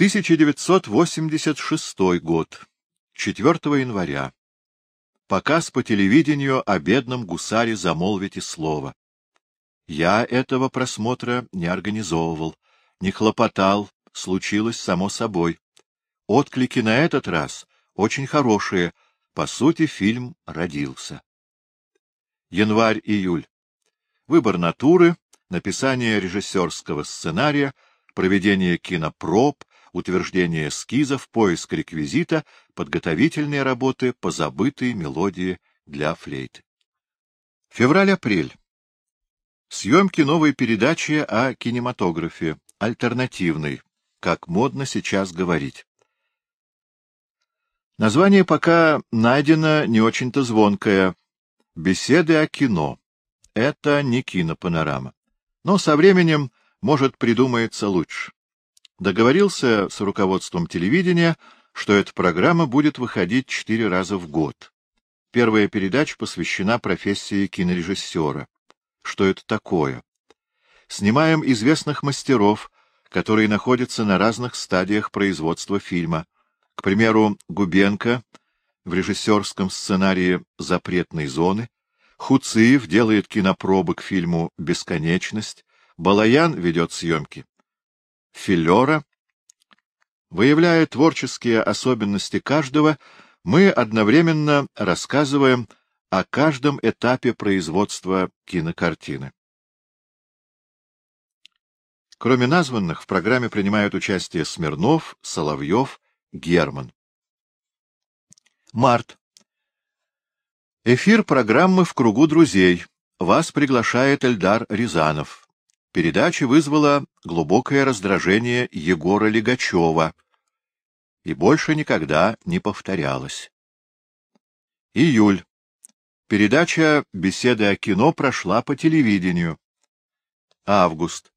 1986 год. 4 января. Показ по телевидению о бедном гусаре замолвите слово. Я этого просмотра не организовывал, не хлопотал, случилось само собой. Отклики на этот раз очень хорошие, по сути, фильм родился. Январь-июль. Выбор натуры, написание режиссерского сценария, проведение кинопроб, утверждение эскизов, поиск реквизита, подготовительные работы по забытой мелодии для флейты. Февраль-апрель. Съемки новой передачи о кинематографе, альтернативной, как модно сейчас говорить. Название пока найдено не очень-то звонкое. Беседы о кино. Это не кинопанорама. Но со временем, может, придумается лучше. Договорился с руководством телевидения, что эта программа будет выходить четыре раза в год. Первая передача посвящена профессии кинорежиссера что это такое. Снимаем известных мастеров, которые находятся на разных стадиях производства фильма. К примеру, Губенко в режиссерском сценарии «Запретной зоны», Хуциев делает кинопробы к фильму «Бесконечность», Балаян ведет съемки. Филера, выявляя творческие особенности каждого, мы одновременно рассказываем о каждом этапе производства кинокартины. Кроме названных, в программе принимают участие Смирнов, Соловьев, Герман. Март. Эфир программы «В кругу друзей». Вас приглашает Эльдар Рязанов. Передача вызвала глубокое раздражение Егора Легачева и больше никогда не повторялась. Июль. Передача «Беседы о кино» прошла по телевидению. Август.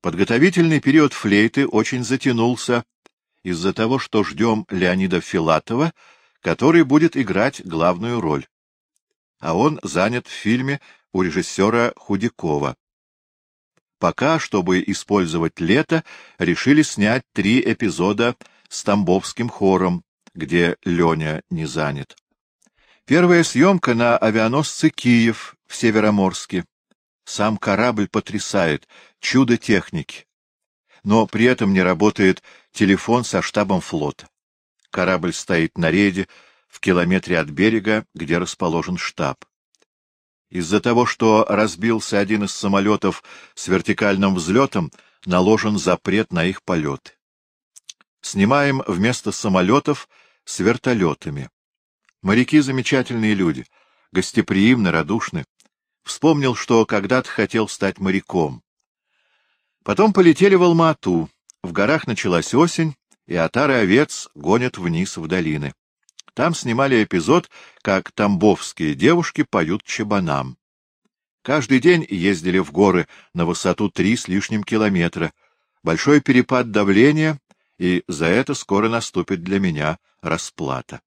Подготовительный период флейты очень затянулся из-за того, что ждем Леонида Филатова, который будет играть главную роль. А он занят в фильме у режиссера Худякова. Пока, чтобы использовать лето, решили снять три эпизода с Тамбовским хором, где Леня не занят. Первая съемка на авианосце «Киев» в Североморске. Сам корабль потрясает, чудо техники. Но при этом не работает телефон со штабом флота. Корабль стоит на рейде в километре от берега, где расположен штаб. Из-за того, что разбился один из самолетов с вертикальным взлетом, наложен запрет на их полеты. Снимаем вместо самолетов с вертолетами. Моряки — замечательные люди, гостеприимны, радушны. Вспомнил, что когда-то хотел стать моряком. Потом полетели в Алмату. В горах началась осень, и отары овец гонят вниз в долины. Там снимали эпизод, как тамбовские девушки поют чабанам. Каждый день ездили в горы на высоту три с лишним километра. Большой перепад давления, и за это скоро наступит для меня расплата.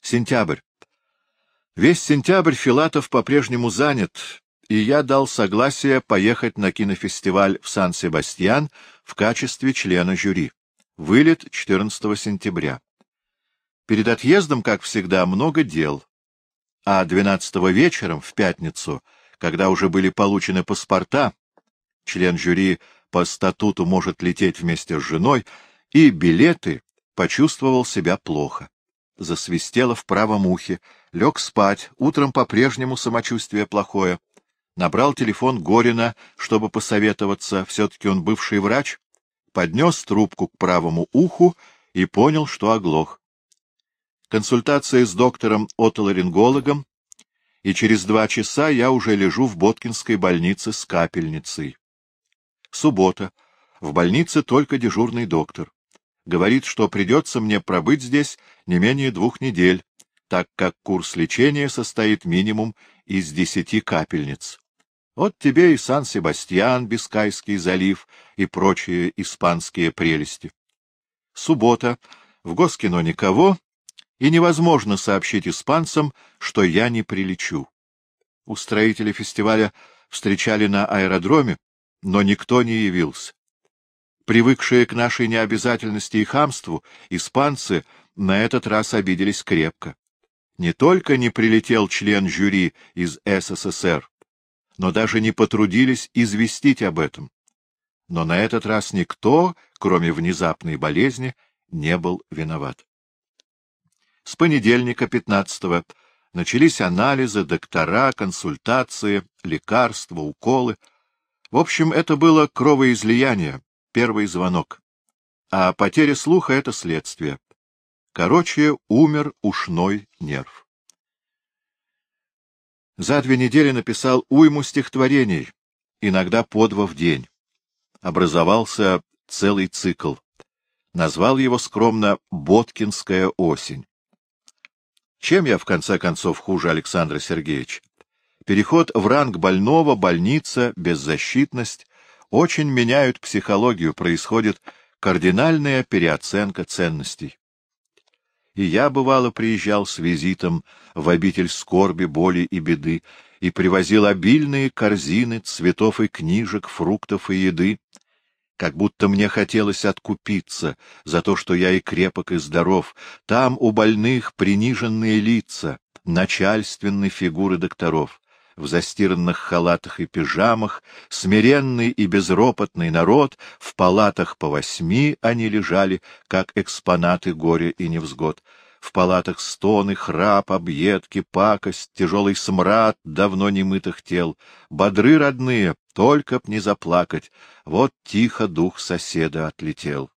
Сентябрь. Весь сентябрь Филатов по-прежнему занят, и я дал согласие поехать на кинофестиваль в Сан-Себастьян в качестве члена жюри. Вылет 14 сентября. Перед отъездом, как всегда, много дел. А 12 вечером, в пятницу, когда уже были получены паспорта, член жюри по статуту может лететь вместе с женой, и билеты, почувствовал себя плохо засвистело в правом ухе, лег спать, утром по-прежнему самочувствие плохое. Набрал телефон Горина, чтобы посоветоваться, все-таки он бывший врач, поднес трубку к правому уху и понял, что оглох. Консультация с доктором-отоларингологом, и через два часа я уже лежу в Боткинской больнице с капельницей. Суббота. В больнице только дежурный доктор говорит, что придется мне пробыть здесь не менее двух недель, так как курс лечения состоит минимум из десяти капельниц. Вот тебе и Сан-Себастьян, Бискайский залив и прочие испанские прелести. Суббота. В Госкино никого, и невозможно сообщить испанцам, что я не прилечу. Устроители фестиваля встречали на аэродроме, но никто не явился. Привыкшие к нашей необязательности и хамству, испанцы на этот раз обиделись крепко. Не только не прилетел член жюри из СССР, но даже не потрудились известить об этом. Но на этот раз никто, кроме внезапной болезни, не был виноват. С понедельника 15-го начались анализы, доктора, консультации, лекарства, уколы. В общем, это было кровоизлияние, первый звонок. А потеря слуха — это следствие. Короче, умер ушной нерв. За две недели написал уйму стихотворений, иногда по два в день. Образовался целый цикл. Назвал его скромно «Боткинская осень». Чем я, в конце концов, хуже Александра Сергеевича? Переход в ранг больного, больница, беззащитность очень меняют психологию, происходит кардинальная переоценка ценностей. И я, бывало, приезжал с визитом в обитель скорби, боли и беды, и привозил обильные корзины цветов и книжек, фруктов и еды, как будто мне хотелось откупиться за то, что я и крепок, и здоров. Там у больных приниженные лица, начальственные фигуры докторов в застиранных халатах и пижамах, смиренный и безропотный народ, в палатах по восьми они лежали, как экспонаты горя и невзгод. В палатах стоны, храп, объедки, пакость, тяжелый смрад давно немытых тел. Бодры родные, только б не заплакать, вот тихо дух соседа отлетел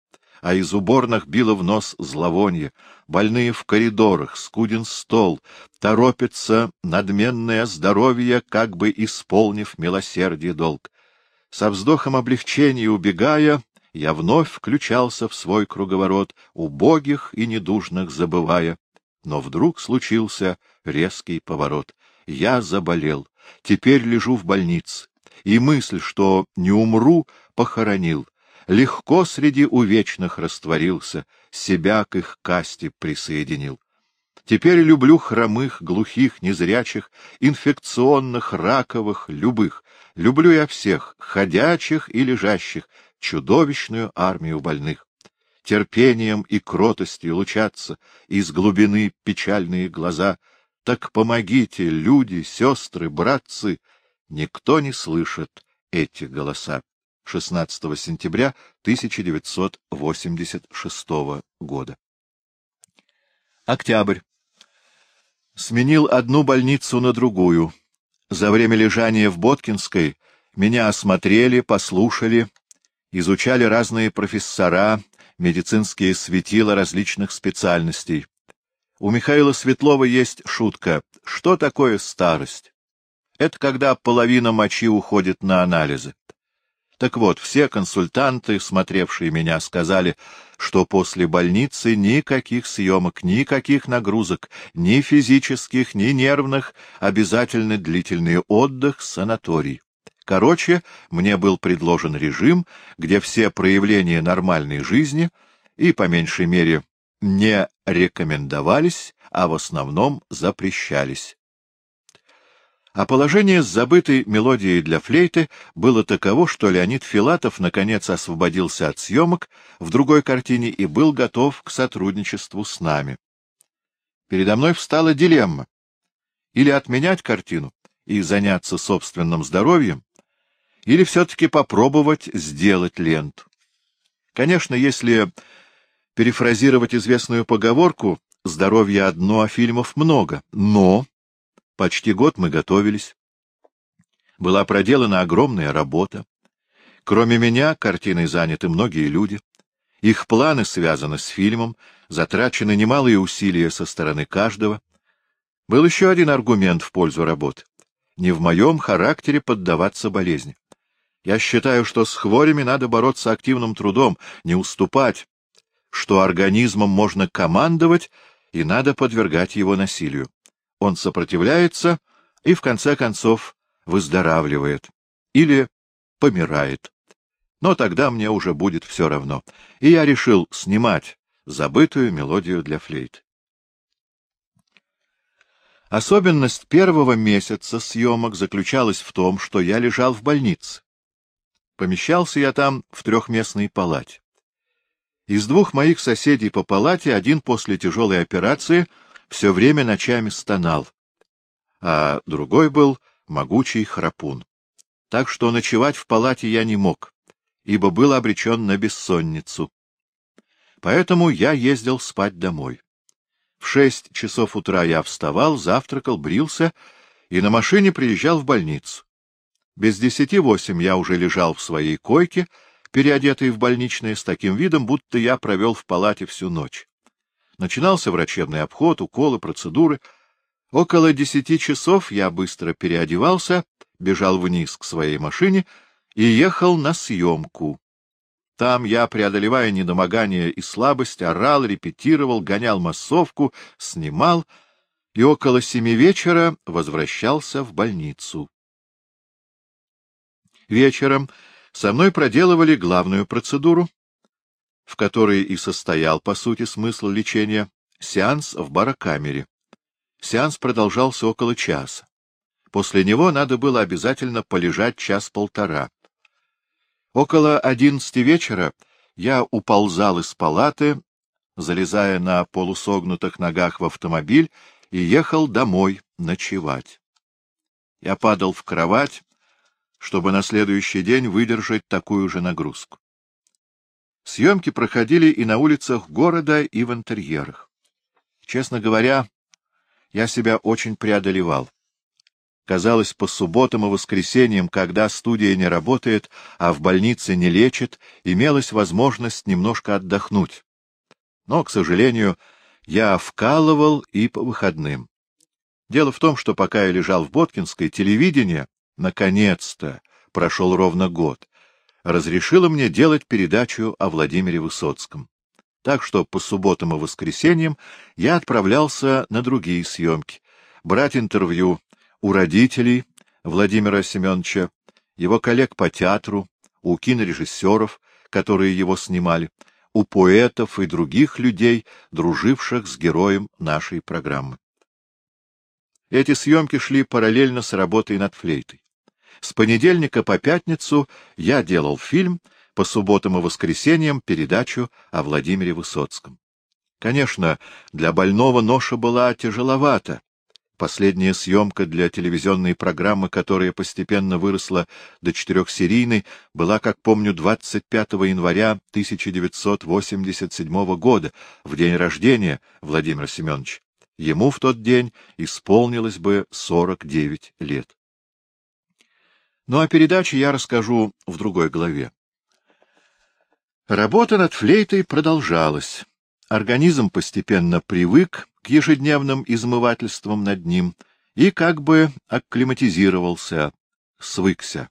а из уборных било в нос зловонье. Больные в коридорах, скуден стол, торопится надменное здоровье, как бы исполнив милосердие долг. Со вздохом облегчения убегая, я вновь включался в свой круговорот, убогих и недужных забывая. Но вдруг случился резкий поворот. Я заболел, теперь лежу в больнице, и мысль, что не умру, похоронил легко среди увечных растворился, себя к их касте присоединил. Теперь люблю хромых, глухих, незрячих, инфекционных, раковых, любых. Люблю я всех, ходячих и лежащих, чудовищную армию больных. Терпением и кротостью лучатся из глубины печальные глаза. Так помогите, люди, сестры, братцы, никто не слышит эти голоса. 16 сентября 1986 года. Октябрь. Сменил одну больницу на другую. За время лежания в Боткинской меня осмотрели, послушали, изучали разные профессора, медицинские светила различных специальностей. У Михаила Светлова есть шутка «Что такое старость?» Это когда половина мочи уходит на анализы. Так вот, все консультанты, смотревшие меня, сказали, что после больницы никаких съемок, никаких нагрузок, ни физических, ни нервных, обязательно длительный отдых, санаторий. Короче, мне был предложен режим, где все проявления нормальной жизни и, по меньшей мере, не рекомендовались, а в основном запрещались. А положение с забытой мелодией для флейты было таково, что Леонид Филатов наконец освободился от съемок в другой картине и был готов к сотрудничеству с нами. Передо мной встала дилемма. Или отменять картину и заняться собственным здоровьем, или все-таки попробовать сделать ленту. Конечно, если перефразировать известную поговорку «здоровье одно, а фильмов много», но Почти год мы готовились. Была проделана огромная работа. Кроме меня, картиной заняты многие люди. Их планы связаны с фильмом, затрачены немалые усилия со стороны каждого. Был еще один аргумент в пользу работы. Не в моем характере поддаваться болезни. Я считаю, что с хворями надо бороться активным трудом, не уступать, что организмом можно командовать, и надо подвергать его насилию он сопротивляется и, в конце концов, выздоравливает или помирает. Но тогда мне уже будет все равно, и я решил снимать забытую мелодию для флейт. Особенность первого месяца съемок заключалась в том, что я лежал в больнице. Помещался я там в трехместной палате. Из двух моих соседей по палате один после тяжелой операции все время ночами стонал, а другой был могучий храпун. Так что ночевать в палате я не мог, ибо был обречен на бессонницу. Поэтому я ездил спать домой. В шесть часов утра я вставал, завтракал, брился и на машине приезжал в больницу. Без десяти восемь я уже лежал в своей койке, переодетый в больничное, с таким видом, будто я провел в палате всю ночь. Начинался врачебный обход, уколы, процедуры. Около десяти часов я быстро переодевался, бежал вниз к своей машине и ехал на съемку. Там я, преодолевая недомогание и слабость, орал, репетировал, гонял массовку, снимал и около семи вечера возвращался в больницу. Вечером со мной проделывали главную процедуру, в которой и состоял, по сути, смысл лечения — сеанс в барокамере. Сеанс продолжался около часа. После него надо было обязательно полежать час-полтора. Около одиннадцати вечера я уползал из палаты, залезая на полусогнутых ногах в автомобиль, и ехал домой ночевать. Я падал в кровать, чтобы на следующий день выдержать такую же нагрузку. Съемки проходили и на улицах города, и в интерьерах. Честно говоря, я себя очень преодолевал. Казалось, по субботам и воскресеньям, когда студия не работает, а в больнице не лечит, имелась возможность немножко отдохнуть. Но, к сожалению, я вкалывал и по выходным. Дело в том, что пока я лежал в Боткинской, телевидение, наконец-то, прошел ровно год, разрешило мне делать передачу о Владимире Высоцком. Так что по субботам и воскресеньям я отправлялся на другие съемки, брать интервью у родителей Владимира Семеновича, его коллег по театру, у кинорежиссеров, которые его снимали, у поэтов и других людей, друживших с героем нашей программы. Эти съемки шли параллельно с работой над флейтой. С понедельника по пятницу я делал фильм, по субботам и воскресеньям передачу о Владимире Высоцком. Конечно, для больного ноша была тяжеловата, Последняя съемка для телевизионной программы, которая постепенно выросла до четырехсерийной, была, как помню, 25 января 1987 года, в день рождения Владимира Семеновича. Ему в тот день исполнилось бы 49 лет. Ну, о передаче я расскажу в другой главе. Работа над флейтой продолжалась. Организм постепенно привык к ежедневным измывательствам над ним и как бы акклиматизировался, свыкся.